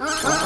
Uh-uh.